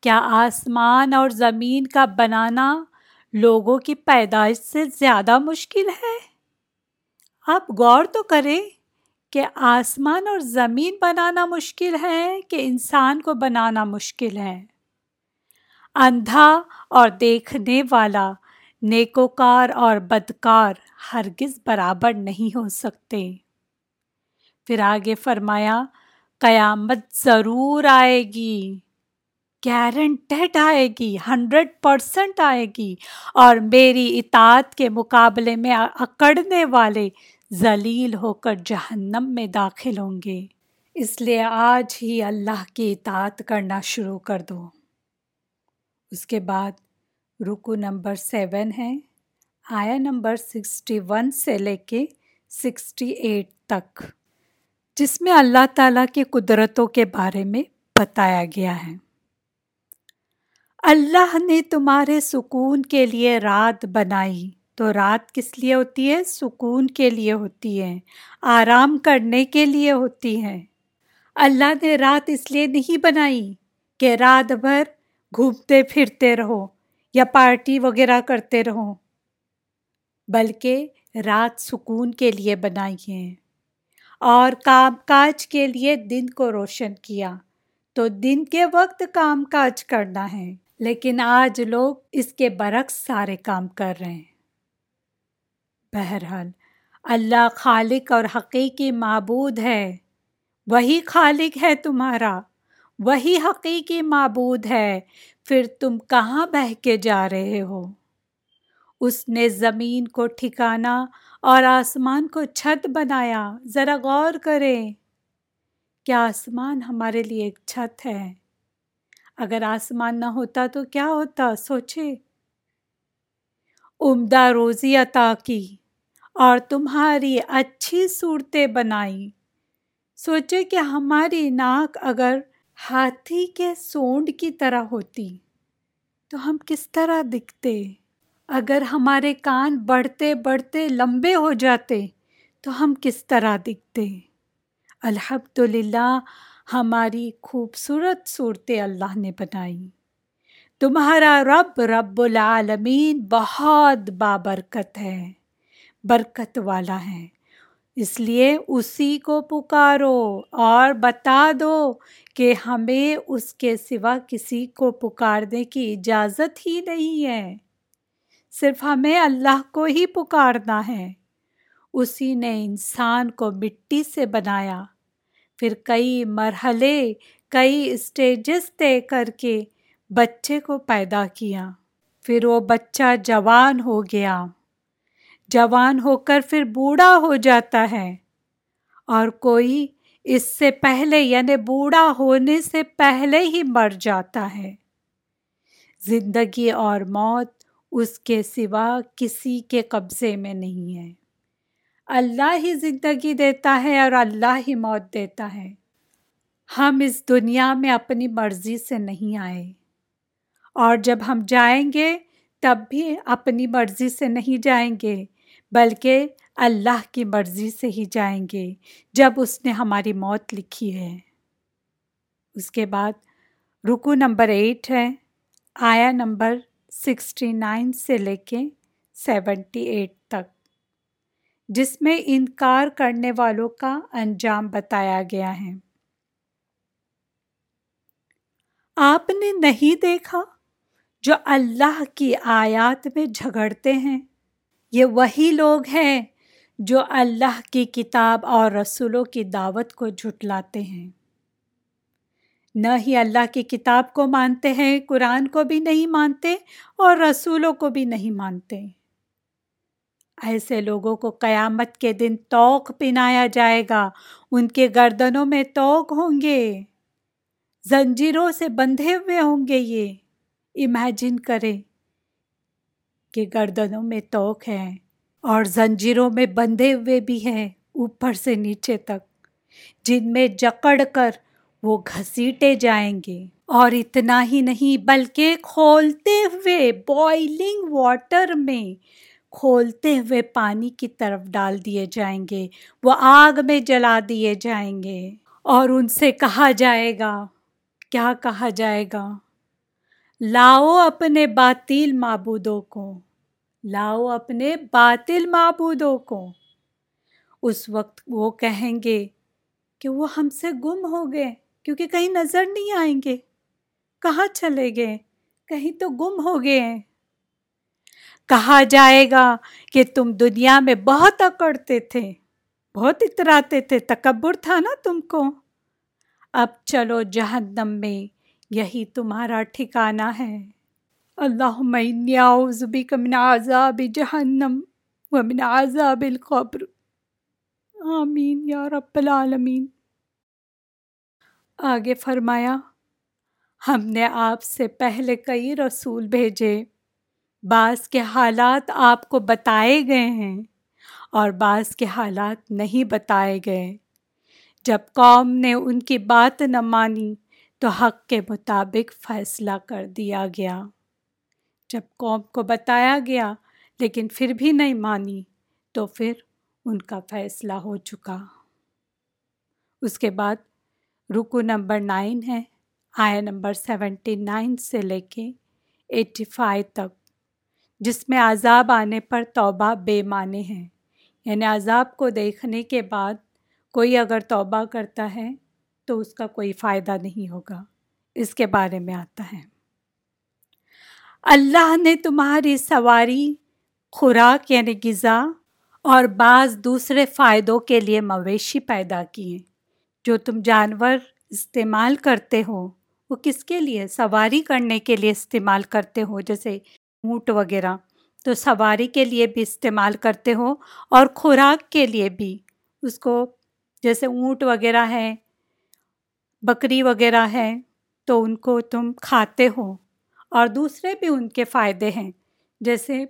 Speaker 1: کیا آسمان اور زمین کا بنانا لوگوں کی پیدائش سے زیادہ مشکل ہے؟ آپ غور تو کریں کہ آسمان اور زمین بنانا مشکل ہے کہ انسان کو بنانا مشکل ہے۔ اندھا اور دیکھنے والا نیکوکار اور بدکار ہرگز برابر نہیں ہو سکتے۔ پھر آگے فرمایا، قیامت ضرور آئے گی گارنٹیڈ آئے گی ہنڈریڈ پرسنٹ آئے گی، اور میری اطاعت کے مقابلے میں اکڑنے والے ذلیل ہو کر جہنم میں داخل ہوں گے۔ اس لیے آج ہی اللہ کی اطاعت کرنا شروع کر دو۔ اس کے بعد رکو نمبر سیون ہے۔ آیا نمبر سکسٹی ون سے لے کے سکسٹی ایٹ تک۔ جس میں اللہ تعالیٰ کی قدرتوں کے بارے میں بتایا گیا ہے۔ اللہ نے تمہارے سکون کے لیے رات بنائی۔ تو رات کس لیے ہوتی ہے؟ سکون کے لیے ہوتی ہے۔ آرام کرنے کے لیے ہوتی ہے۔ اللہ نے رات اس لیے نہیں بنائی کہ رات بھر گھومتے پھرتے رہو۔ یا پارٹی وغیرہ کرتے رہو بلکہ رات سکون کے لیے بنائی ہے اور کام کاج کے لیے دن کو روشن کیا۔ تو دن کے وقت کام کاج کرنا ہے، لیکن آج لوگ اس کے برعکس سارے کام کر رہے ہیں۔ بہرحال، اللہ خالق اور حقیقی معبود ہے۔ وہی خالق ہے تمہارا، وہی حقیقی معبود ہے۔ پھر تم کہاں بہ کے جا رہے ہو؟ اس نے زمین کو ٹھکانا اور آسمان کو چھت بنایا۔ ذرا غور کریں۔ کیا آسمان ہمارے لیے ایک چھت ہے؟ اگر آسمان نہ ہوتا تو کیا ہوتا؟ سوچے۔ عمدہ روزی عطا کی اور تمہاری اچھی صورتیں بنائی۔ سوچے کہ ہماری ناک اگر ہاتھی کے سونڈ کی طرح ہوتی۔ تو ہم کس طرح دکھتے؟ اگر ہمارے کان بڑھتے بڑھتے لمبے ہو جاتے، تو ہم کس طرح دکھتے؟ الحمد للہ ہماری خوبصورت صورتیں اللہ نے بنائی۔ تمہارا رب رب العالمین بہت بابرکت ہے، برکت والا ہے۔ اس لیے اسی کو پکارو اور بتا دو کہ ہمیں اس کے سوا کسی کو پکارنے کی اجازت ہی نہیں ہے۔ صرف ہمیں اللہ کو ہی پکارنا ہے۔ اسی نے انسان کو مٹی سے بنایا۔ پھر کئی مرحلے، کئی اسٹیجز طے کر کے بچے کو پیدا کیا۔ پھر وہ بچہ جوان ہو گیا۔ جوان ہو کر پھر بوڑھا ہو جاتا ہے۔ اور کوئی اس سے پہلے یعنی بوڑھا ہونے سے پہلے ہی مر جاتا ہے۔ زندگی اور موت اس کے سوا کسی کے قبضے میں نہیں ہے۔ اللہ ہی زندگی دیتا ہے اور اللہ ہی موت دیتا ہے۔ ہم اس دنیا میں اپنی مرضی سے نہیں آئے۔ اور جب ہم جائیں گے، تب بھی اپنی مرضی سے نہیں جائیں گے۔ بلکہ اللہ کی مرضی سے ہی جائیں گے جب اس نے ہماری موت لکھی ہے۔ اس کے بعد رکو نمبر ایٹ ہے، آیا نمبر سکسٹی نائن سے لے کے سیونٹی ایٹ تک، جس میں انکار کرنے والوں کا انجام بتایا گیا ہے۔ آپ نے نہیں دیکھا جو اللہ کی آیات میں جھگڑتے ہیں؟ یہ وہی لوگ ہیں جو اللہ کی کتاب اور رسولوں کی دعوت کو جھٹلاتے ہیں۔ نہ ہی اللہ کی کتاب کو مانتے ہیں، قرآن کو بھی نہیں مانتے اور رسولوں کو بھی نہیں مانتے۔ ایسے لوگوں کو قیامت کے دن توق پنایا جائے گا۔ ان کے گردنوں میں توق ہوں گے۔ زنجیروں سے بندھے ہوئے ہوں گے یہ۔ امیجن کریں۔ کہ گردنوں میں توق ہے اور زنجیروں میں بندھے ہوئے بھی ہیں اوپر سے نیچے تک، جن میں جکڑ کر وہ گھسیٹے جائیں گے۔ اور اتنا ہی نہیں، بلکہ کھولتے ہوئے بوائلنگ واٹر میں کھولتے ہوئے پانی کی طرف ڈال دیے جائیں گے، وہ آگ میں جلا دیے جائیں گے۔ اور ان سے کہا جائے گا، کیا کہا جائے گا؟ لاؤ اپنے باطل معبودوں کو، لاؤ اپنے باطل معبودوں کو۔ اس وقت وہ کہیں گے کہ وہ ہم سے گم ہو گئے، کیونکہ کہیں نظر نہیں آئیں گے۔ کہاں چلے گئے؟ کہیں تو گم ہو گئے ہیں۔ کہا جائے گا کہ تم دنیا میں بہت اکڑتے تھے، بہت اتراتے تھے، تکبر تھا نا تم کو۔ اب چلو جہنم میں یہی تمہارا ٹھکانہ ہے۔ اللہ بک من عذاب جہنم ومن عذاب القبر۔ آمین یا رب العالمین۔ آگے فرمایا، ہم نے آپ سے پہلے کئی رسول بھیجے، بعض کے حالات آپ کو بتائے گئے ہیں اور بعض کے حالات نہیں بتائے گئے۔ جب قوم نے ان کی بات نہ مانی تو حق کے مطابق فیصلہ کر دیا گیا۔ جب قوم کو بتایا گیا لیکن پھر بھی نہیں مانی تو پھر ان کا فیصلہ ہو چکا۔ اس کے بعد رکو نمبر نائن ہے آیا نمبر سیونٹی نائن سے لے کے ایٹی فائیو تک، جس میں عذاب آنے پر توبہ بے معنی ہیں یعنی عذاب کو دیکھنے کے بعد کوئی اگر توبہ کرتا ہے تو اس کا کوئی فائدہ نہیں ہوگا۔ اس کے بارے میں آتا ہے۔ اللہ نے تمہاری سواری، خوراک یعنی غذا اور بعض دوسرے فائدوں کے لیے مویشی پیدا کیے۔ جو تم جانور استعمال کرتے ہو، وہ کس کے لیے؟ سواری کرنے کے لیے استعمال کرتے ہو، جیسے اونٹ وغیرہ۔ تو سواری کے لیے بھی استعمال کرتے ہو اور خوراک کے لیے بھی۔ اس کو جیسے اونٹ وغیرہ ہے بکری وغیرہ ہے تو ان کو تم کھاتے ہو اور دوسرے بھی ان کے فائدے ہیں۔ جیسے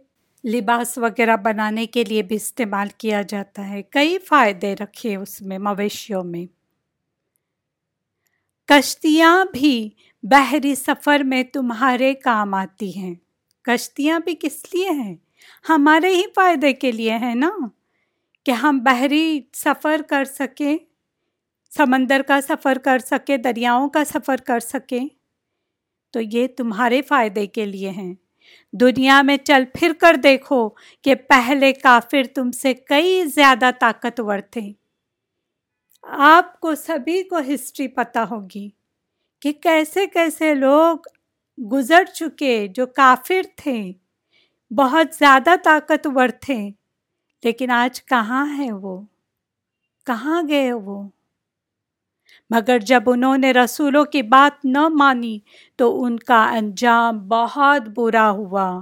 Speaker 1: لباس وغیرہ بنانے کے لیے بھی استعمال کیا جاتا ہے۔ کئی فائدے رکھے اس میں مویشیوں میں۔ کشتیاں بھی بحری سفر میں تمہارے کام آتی ہیں۔ کشتیاں بھی کس لیے ہیں؟ ہمارے ہی فائدے کے لیے ہیں نا۔ کہ ہم بحری سفر کر سکیں سمندر کا سفر کر سکیں دریاؤں کا سفر کر سکیں تو یہ تمہارے فائدے کے لیے ہیں۔ دنیا میں چل پھر کر دیکھو کہ پہلے کافر تم سے کئی زیادہ طاقتور تھے۔ آپ کو سبھی کو ہسٹری پتہ ہوگی کہ کیسے کیسے لوگ گزر چکے جو کافر تھے۔ بہت زیادہ طاقتور تھے۔ لیکن آج کہاں ہے وہ؟ کہاں گئے وہ؟ مگر جب انہوں نے رسولوں کی بات نہ مانی تو ان کا انجام بہت برا ہوا۔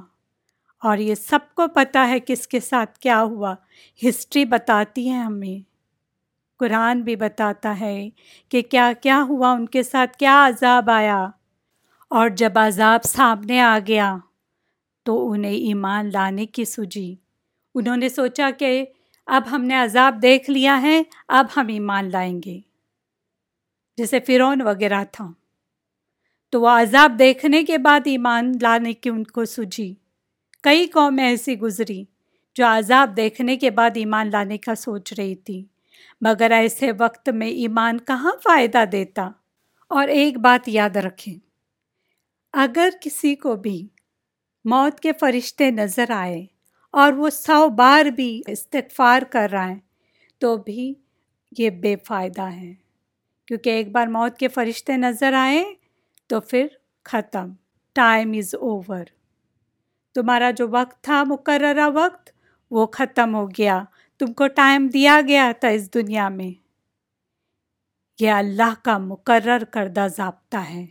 Speaker 1: اور یہ سب کو پتہ ہے کس کے ساتھ کیا ہوا۔ ہسٹری بتاتی ہے ہمیں۔ قرآن بھی بتاتا ہے کہ کیا کیا ہوا، ان کے ساتھ کیا عذاب آیا۔ اور جب عذاب سامنے آ گیا تو انہیں ایمان لانے کی سوجی۔ انہوں نے سوچا کہ اب ہم نے عذاب دیکھ لیا ہے، اب ہم ایمان لائیں گے۔ جیسے فرعون وغیرہ تھا۔ تو وہ عذاب دیکھنے کے بعد ایمان لانے کی ان کو سوجی کئی قومیں ایسی گزری جو عذاب دیکھنے کے بعد ایمان لانے کا سوچ رہی تھی، مگر ایسے وقت میں ایمان کہاں فائدہ دیتا؟ اور ایک بات یاد رکھیں، اگر کسی کو بھی موت کے فرشتے نظر آئے اور وہ سو بار بھی استغفار کر رہا ہے، تو بھی یہ بے فائدہ ہے۔ کیونکہ ایک بار موت کے فرشتے نظر آئے تو پھر ختم۔ ٹائم از اوور تمہارا جو وقت تھا، مقررہ وقت، وہ ختم ہو گیا۔ تم کو ٹائم دیا گیا تھا اس دنیا میں۔ یہ اللہ کا مقرر کردہ ضابطہ ہے۔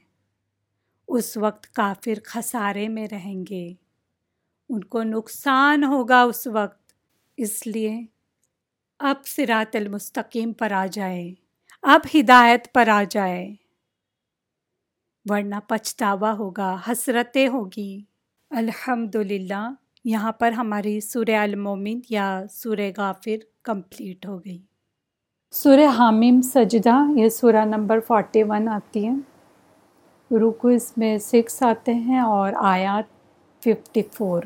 Speaker 1: اس وقت کافر خسارے میں رہیں گے۔ ان کو نقصان ہوگا اس وقت۔ اس لیے اب سرات المستقیم پر آ جائے۔ اب ہدایت پر آ جائے۔ ورنہ پچھتاوا ہوگا، حسرتیں ہوگی۔ الحمد للہ یہاں پر ہماری سورہ المومن یا سورہ غافر کمپلیٹ ہو گئی۔ سورہ حامیم سجدہ، یہ سورہ نمبر فورٹی ون آتی ہے۔ رکو اس میں سکس آتے ہیں اور آیات ففٹی فور۔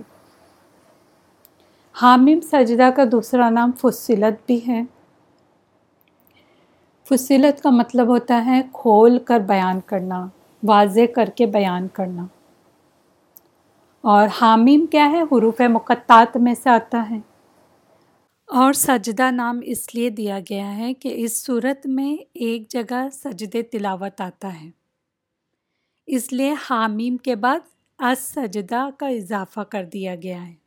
Speaker 1: حامیم سجدہ کا دوسرا نام فصلت بھی ہے۔ فصیلت کا مطلب ہوتا ہے کھول کر بیان کرنا، واضح کر کے بیان کرنا۔ اور حامیم کیا ہے؟ حروف مقطعات میں سے آتا ہے۔ اور سجدہ نام اس لیے دیا گیا ہے کہ اس صورت میں ایک جگہ سجد تلاوت آتا ہے۔ اس لیے حامیم کے بعد از سجدہ کا اضافہ کر دیا گیا ہے۔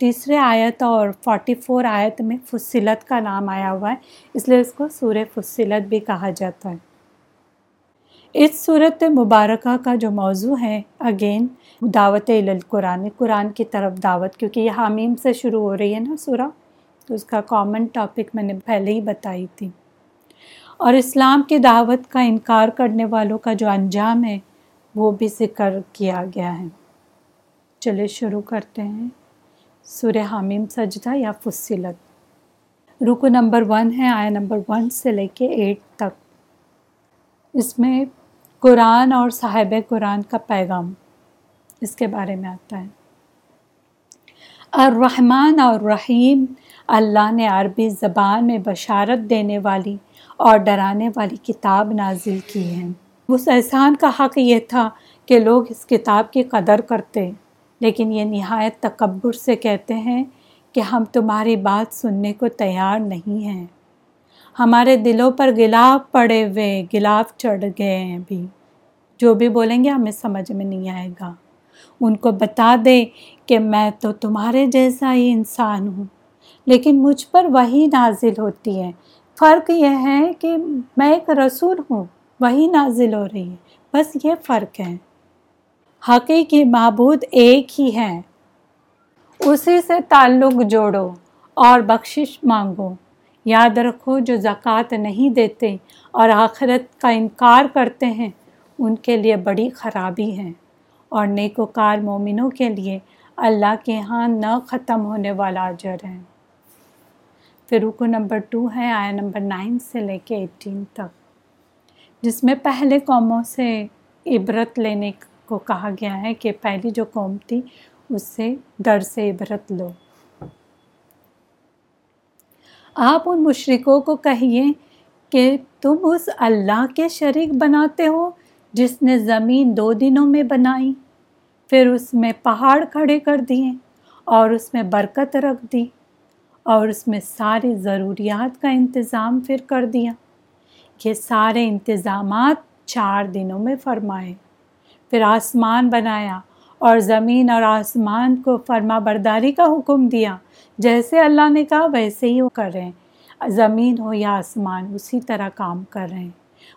Speaker 1: تیسرے آیت اور فورٹی فور آیت میں فصلت کا نام آیا ہوا ہے، اس لیے اس کو سورہ فصلت بھی کہا جاتا ہے۔ اس صورت مبارکہ کا جو موضوع ہے اگین دعوت القرآن قرآن کی طرف دعوت، کیونکہ یہ حامیم سے شروع ہو رہی ہے نا سورہ، تو اس کا کامن ٹاپک میں نے پہلے ہی بتائی تھی۔ اور اسلام کی دعوت کا انکار کرنے والوں کا جو انجام ہے، وہ بھی ذکر کیا گیا ہے۔ چلے شروع کرتے ہیں۔ سورہ حامیم سجدہ یا فصلت؟ رکو نمبر ون ہے آیا نمبر ون سے لے کے ایٹ تک۔ اس میں قرآن اور صاحب قرآن کا پیغام، اس کے بارے میں آتا ہے۔ الرحمن اور رحیم اللہ نے عربی زبان میں بشارت دینے والی اور ڈرانے والی کتاب نازل کی ہے اس احسان کا حق یہ تھا کہ لوگ اس کتاب کی قدر کرتے۔ لیکن یہ نہایت تکبر سے کہتے ہیں کہ ہم تمہاری بات سننے کو تیار نہیں ہیں۔ ہمارے دلوں پر گلاف پڑے ہوئے گلاف چڑھ گئے ہیں بھی۔ جو بھی بولیں گے ہمیں سمجھ میں نہیں آئے گا۔ ان کو بتا دے کہ میں تو تمہارے جیسا ہی انسان ہوں، لیکن مجھ پر وہی نازل ہوتی ہے۔ فرق یہ ہے کہ میں ایک رسول ہوں وہی نازل ہو رہی ہے۔ بس یہ فرق ہے۔ حقیقی معبود ایک ہی ہے اسی سے تعلق جوڑو اور بخشش مانگو۔ یاد رکھو، جو زکوٰۃ نہیں دیتے اور آخرت کا انکار کرتے ہیں، ان کے لیے بڑی خرابی ہے۔ اور نیک و کار مومنوں کے لیے اللہ کے ہاں نہ ختم ہونے والا اجر ہے۔ پھر رکو نمبر ٹو ہے آیا نمبر نائن سے لے کے ایٹین تک۔ جس میں پہلے قوموں سے عبرت لینے کو کہا گیا ہے کہ پہلی جو قوم تھی، اس سے ڈر سے عبرت لو۔ آپ ان مشرقوں کو کہیے کہ تم اس اللہ کے شریک بناتے ہو جس نے زمین دو دنوں میں بنائی، پھر اس میں پہاڑ کھڑے کر دیے اور اس میں برکت رکھ دی اور اس میں ساری ضروریات کا انتظام پھر کر دیا۔ یہ سارے انتظامات چار دنوں میں فرمائے۔ پھر آسمان بنایا اور زمین اور آسمان کو فرما برداری کا حکم دیا۔ جیسے اللہ نے کہا، ویسے ہی وہ کر رہے ہیں۔ زمین ہو یا آسمان، اسی طرح کام کر رہے ہیں۔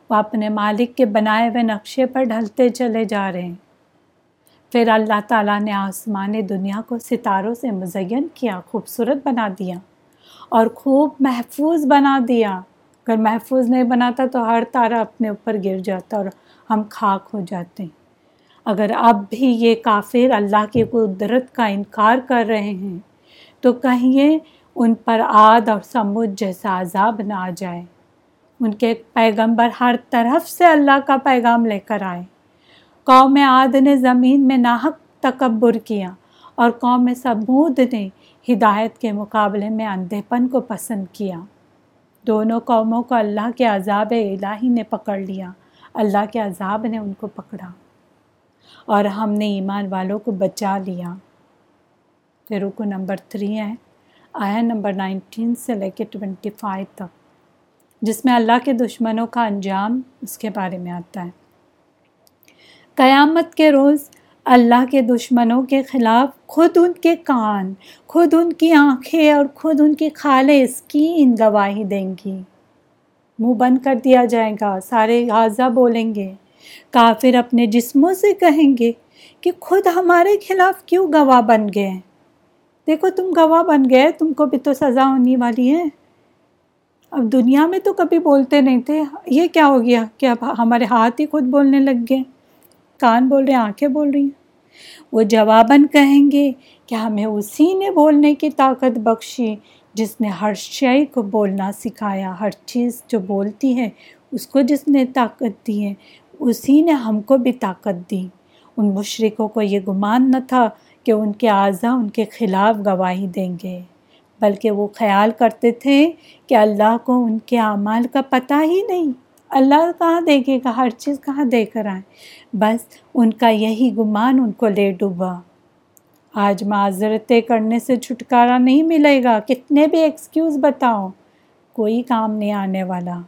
Speaker 1: وہ اپنے مالک کے بنائے ہوئے نقشے پر ڈھلتے چلے جا رہے ہیں۔ پھر اللہ تعالیٰ نے آسمان دنیا کو ستاروں سے مزین کیا، خوبصورت بنا دیا اور خوب محفوظ بنا دیا۔ اگر محفوظ نہیں بناتا تو ہر تارہ اپنے اوپر گر جاتا اور ہم خاک ہو جاتے ہیں۔ اگر اب بھی یہ کافر اللہ کی قدرت کا انکار کر رہے ہیں، تو کہیں ان پر عاد اور سمجھ جیسا عذاب نہ آ جائے۔ ان کے پیغمبر ہر طرف سے اللہ کا پیغام لے کر آئے۔ قوم عاد نے زمین میں ناحق تکبر کیا اور قوم سبود نے ہدایت کے مقابلے میں اندھے پن کو پسند کیا۔ دونوں قوموں کو اللہ کے عذاب الہی نے پکڑ لیا۔ اللہ کے عذاب نے ان کو پکڑا۔ اور ہم نے ایمان والوں کو بچا لیا۔ پھر رکو نمبر تھری ہے، آیا نمبر نائنٹین سے لے کے ٹوینٹی فائیو تک، جس میں اللہ کے دشمنوں کا انجام اس کے بارے میں آتا ہے۔ قیامت کے روز اللہ کے دشمنوں کے خلاف خود ان کے کان، خود ان کی آنکھیں اور خود ان کی خالیں اس کی ان گواہی دیں گی۔ منہ بند کر دیا جائے گا، سارے غازہ بولیں گے۔ کافر اپنے جسموں سے کہیں گے کہ خود ہمارے خلاف کیوں گواہ بن گئے دیکھو، تم گواہ بن گئے، تم کو بھی تو سزا ہونے والی ہے۔ اب دنیا میں تو کبھی بولتے نہیں تھے۔ یہ کیا ہو گیا کہ اب ہمارے ہاتھ ہی خود بولنے لگ گئے۔ کان بول رہے ہیں، آنکھیں بول رہی ہیں۔ وہ جواباً کہیں گے کہ ہمیں اسی نے بولنے کی طاقت بخشی، جس نے ہر شے کو بولنا سکھایا۔ ہر چیز جو بولتی ہے، اس کو جس نے طاقت دی ہے اسی نے ہم کو بھی طاقت دی۔ ان مشرقوں کو یہ گمان نہ تھا کہ ان کے اعضاء ان کے خلاف گواہی دیں گے، بلکہ وہ خیال کرتے تھے کہ اللہ کو ان کے اعمال کا پتہ ہی نہیں۔ اللہ کہاں دیکھے گا؟ ہر چیز کہاں دے کر آئے؟ بس ان کا یہی گمان ان کو لے ڈوبا۔ آج معذرتیں کرنے سے چھٹکارا نہیں ملے گا۔ کتنے بھی ایکسکیوز بتاؤ کوئی کام نہیں آنے والا۔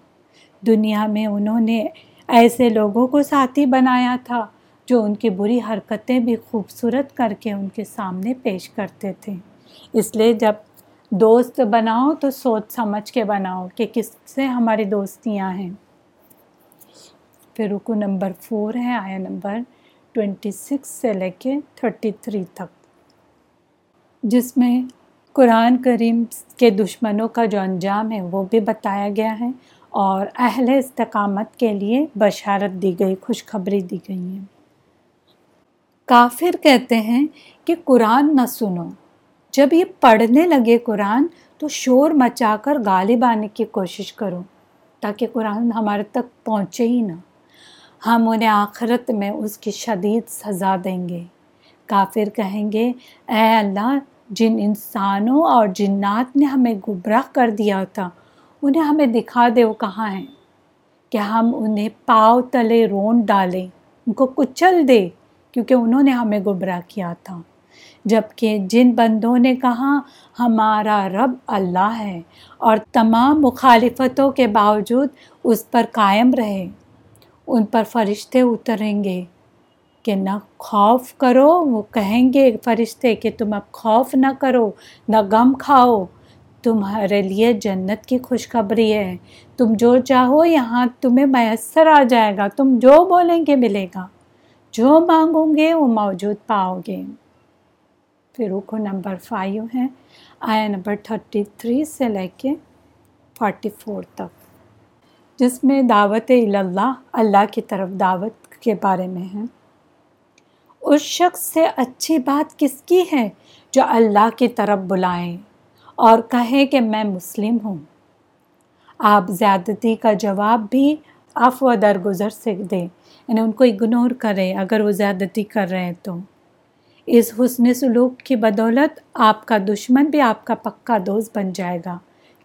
Speaker 1: دنیا میں انہوں نے ایسے لوگوں کو ساتھی بنایا تھا جو ان کی بری حرکتیں بھی خوبصورت کر کے ان کے سامنے پیش کرتے تھے۔ اس لیے جب دوست بناؤ تو سوچ سمجھ کے بناؤ کہ کس سے ہماری دوستیاں ہیں۔ پھر رکو نمبر فور ہے، آیا نمبر ٹوینٹی سکس سے لے کے تھرٹی تھری تک۔ جس میں قرآن کریم کے دشمنوں کا جو انجام ہے وہ بھی بتایا گیا ہے۔ اور اہل استقامت کے لیے بشارت دی گئی، خوشخبری دی گئی ہے کافر کہتے ہیں کہ قرآن نہ سنو۔ جب یہ پڑھنے لگے قرآن تو شور مچا کر غالب آنے کی کوشش کرو تاکہ قرآن ہمارے تک پہنچے ہی نہ۔ ہم انہیں آخرت میں اس کی شدید سزا دیں گے۔ کافر کہیں گے، اے اللہ، جن انسانوں اور جنات نے ہمیں گبراہ کر دیا تھا انہیں ہمیں دکھا دے وہ کہاں ہیں۔ کہ ہم انہیں پاؤ تلے رون ڈالیں، ان کو کچل دے، کیونکہ انہوں نے ہمیں گبراہ کیا تھا۔ جبکہ جن بندوں نے کہا، ہمارا رب اللہ ہے، اور تمام مخالفتوں کے باوجود اس پر قائم رہے۔ ان پر فرشتے اتریں گے کہ نہ خوف کرو، وہ کہیں گے فرشتے کہ تم اب خوف نہ کرو، نہ غم کھاؤ۔ تمہارے لیے جنت کی خوشخبری ہے۔ تم جو چاہو یہاں تمہیں میسر آ جائے گا، تم جو بولیں گے ملے گا۔ جو مانگو گے وہ موجود پاؤ گے۔ پھر رکو نمبر فائیو ہے آیا نمبر تھرٹی تھری سے لے کے فورٹی فور تک۔ جس میں دعوت اللہ اللہ کی طرف دعوت کے بارے میں ہے۔ اس شخص سے اچھی بات کس کی ہے جو اللہ کی طرف بلائیں اور کہے کہ میں مسلم ہوں۔ آپ زیادتی کا جواب بھی افو درگزر سے دیں۔ یعنی ان کو اگنور کرے اگر وہ زیادتی کر رہے ہیں تو۔ اس حسن سلوک کی بدولت آپ کا دشمن بھی آپ کا پکا دوست بن جائے گا۔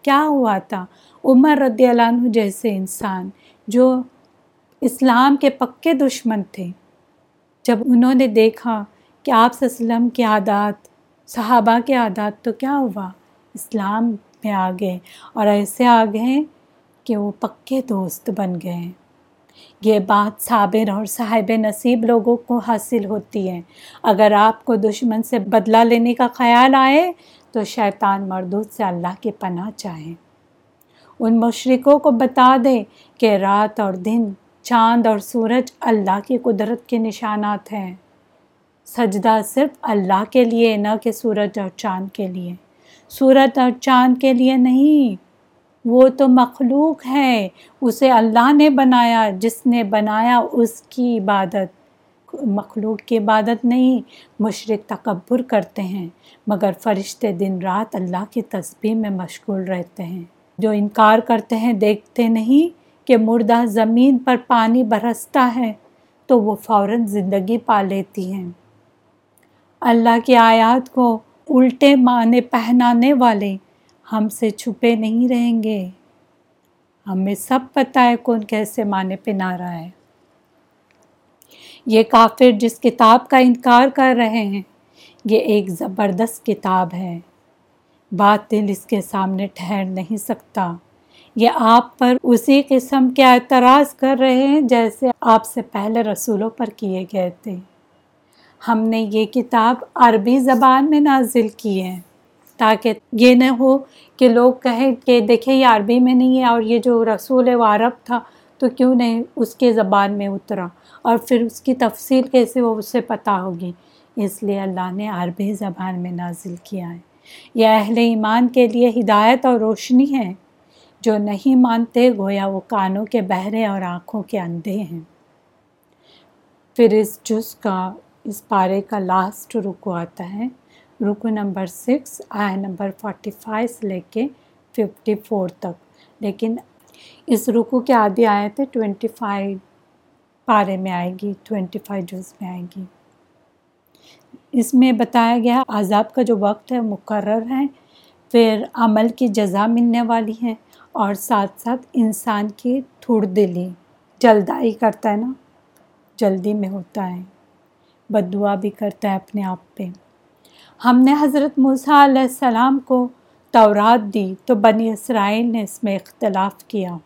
Speaker 1: کیا ہوا تھا؟ عمر رضی اللہ عنہ جیسے انسان جو اسلام کے پکے دشمن تھے۔ جب انہوں نے دیکھا کہ آپ وسلم کے عادات، صحابہ کے عادات تو کیا ہوا؟ اسلام میں آ گئے اور ایسے آ گئے کہ وہ پکے دوست بن گئے۔ یہ بات صابر اور صاحب نصیب لوگوں کو حاصل ہوتی ہے۔ اگر آپ کو دشمن سے بدلہ لینے کا خیال آئے تو شیطان مردود سے اللہ کی پناہ چاہیں ان مشرقوں کو بتا دے کہ رات اور دن، چاند اور سورج اللہ کی قدرت کے نشانات ہیں۔ سجدہ صرف اللہ کے لیے، نہ کہ سورج اور چاند کے لیے۔ سورج اور چاند کے لیے نہیں۔ وہ تو مخلوق ہے، اسے اللہ نے بنایا، جس نے بنایا اس کی عبادت۔ مخلوق کی عبادت نہیں، مشرق تکبر کرتے ہیں، مگر فرشتے دن رات اللہ کی تسبیح میں مشغول رہتے ہیں۔ جو انکار کرتے ہیں، دیکھتے نہیں کہ مردہ زمین پر پانی برستا ہے، تو وہ فوراً زندگی پا لیتی ہیں۔ اللہ کی آیات کو الٹے معنی پہنانے والے ہم سے چھپے نہیں رہیں گے۔ ہمیں سب پتہ ہے کون کیسے معنی پہنا رہا ہے۔ یہ کافر جس کتاب کا انکار کر رہے ہیں، یہ ایک زبردست کتاب ہے۔ بات دل اس کے سامنے ٹھہر نہیں سکتا۔ یہ آپ پر اسی قسم کے اعتراض کر رہے ہیں جیسے آپ سے پہلے رسولوں پر کیے گئے تھے۔ ہم نے یہ کتاب عربی زبان میں نازل کی ہے۔ تاکہ یہ نہ ہو کہ لوگ کہیں کہ دیکھیں یہ عربی میں نہیں ہے اور یہ جو رسول ہے وہ عرب تھا، تو کیوں نہیں اس کے زبان میں اترا؟ اور پھر اس کی تفصیل کیسے وہ اسے پتہ ہوگی؟ اس لیے اللہ نے عربی زبان میں نازل کیا ہے۔ یہ اہل ایمان کے لیے ہدایت اور روشنی ہے۔ جو نہیں مانتے، گویا وہ کانوں کے بہرے اور آنکھوں کے اندھے ہیں۔ پھر اس جز کا اس پارے کا لاسٹ رکو آتا ہے۔ رکو نمبر سکس آیا نمبر فورٹی فائیو سے لے کے ففٹی فور تک۔ لیکن اس رکو کے آدھی آئے تھے ٹوینٹی فائیو پارے میں آئے گی ٹوینٹی فائیو جز میں آئے گی۔ اس میں بتایا گیا عذاب کا جو وقت ہے مقرر ہے۔ پھر عمل کی جزا ملنے والی ہے اور ساتھ ساتھ انسان کی تھوڑ دلی، جلدائی کرتا ہے نا، جلدی میں ہوتا ہے۔ بد دعا بھی کرتا ہے اپنے آپ پہ۔ ہم نے حضرت موسیٰ علیہ السلام کو تورات دی تو بنی اسرائیل نے اس میں اختلاف کیا۔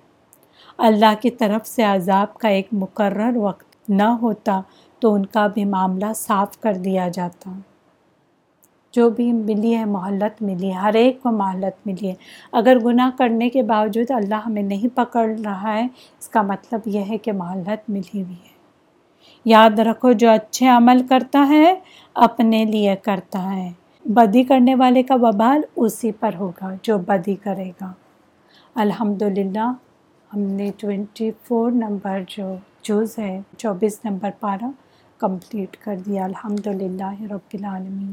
Speaker 1: اللہ کی طرف سے عذاب کا ایک مقرر وقت نہ ہوتا تو ان کا بھی معاملہ صاف کر دیا جاتا۔ جو بھی ملی ہے مہلت ملی ہے، ہر ایک کو مہلت ملی ہے۔ اگر گناہ کرنے کے باوجود اللہ ہمیں نہیں پکڑ رہا ہے، اس کا مطلب یہ ہے کہ مہلت ملی ہوئی ہے۔ یاد رکھو، جو اچھے عمل کرتا ہے، اپنے لیے کرتا ہے۔ بدی کرنے والے کا وبال اسی پر ہوگا، جو بدی کرے گا۔ الحمد للہ ہم نے ٹوینٹی فور نمبر جو جوز ہے، چوبیس نمبر پارہ کمپلیٹ کر دیا۔ الحمد للہ رب العالمین۔